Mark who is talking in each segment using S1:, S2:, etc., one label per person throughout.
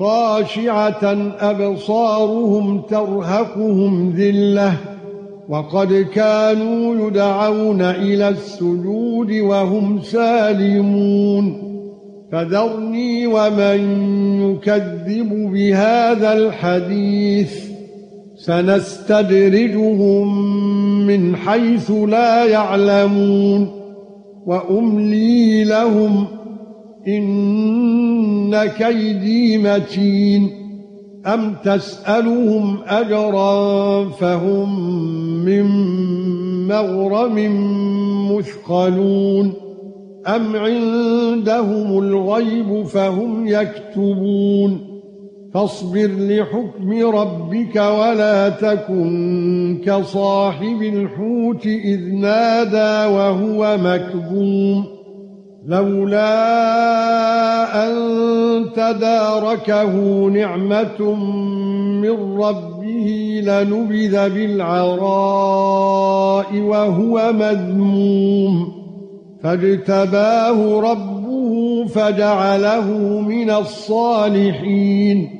S1: خاشعة أبصارهم ترهقهم ذلة وقد كانوا يدعون إلى السجود وهم سالمون. فذرني ومن يكذب بهذا الحديث سنستدرجهم من حيث لا يعلمون. وأملي لهم إن كيدي متين أم تسألهم أجرا فهم من مغرم مثقلون أم عندهم الغيب فهم يكتبون فاصبر لحكم ربك ولا تكن كصاحب الحوت إذ نادى وهو مكظوم لولا أن تداركه نعمة من ربه لنبذ بالعراء وهو مذموم فاجتباه ربه فجعله من الصالحين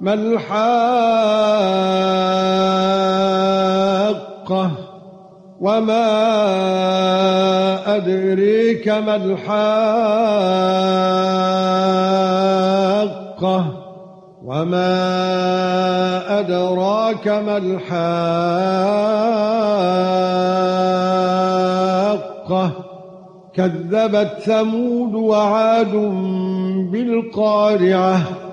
S1: ما الحاقة وما أدريك ما الحاقة وما أدراك ما الحاقة كذبت ثمود وعاد بالقارعة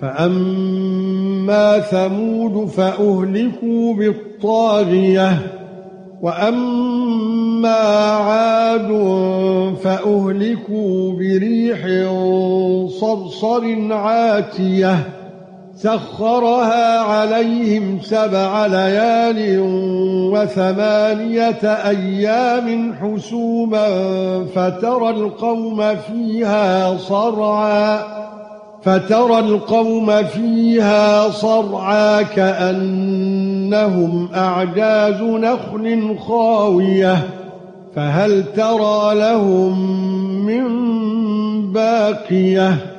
S1: فأما ثمود فأهلكوا بالطاغية وأما عاد فأهلكوا بريح صرصر عاتية سخرها عليهم سبع ليال وثمانية أيام حسوما فترى القوم فيها صرعا. فترى القوم فيها صرعا كأنهم أعجاز نخل خاوية فهل ترى لهم من باقية؟